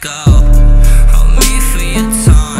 go. Hold me for your tongue.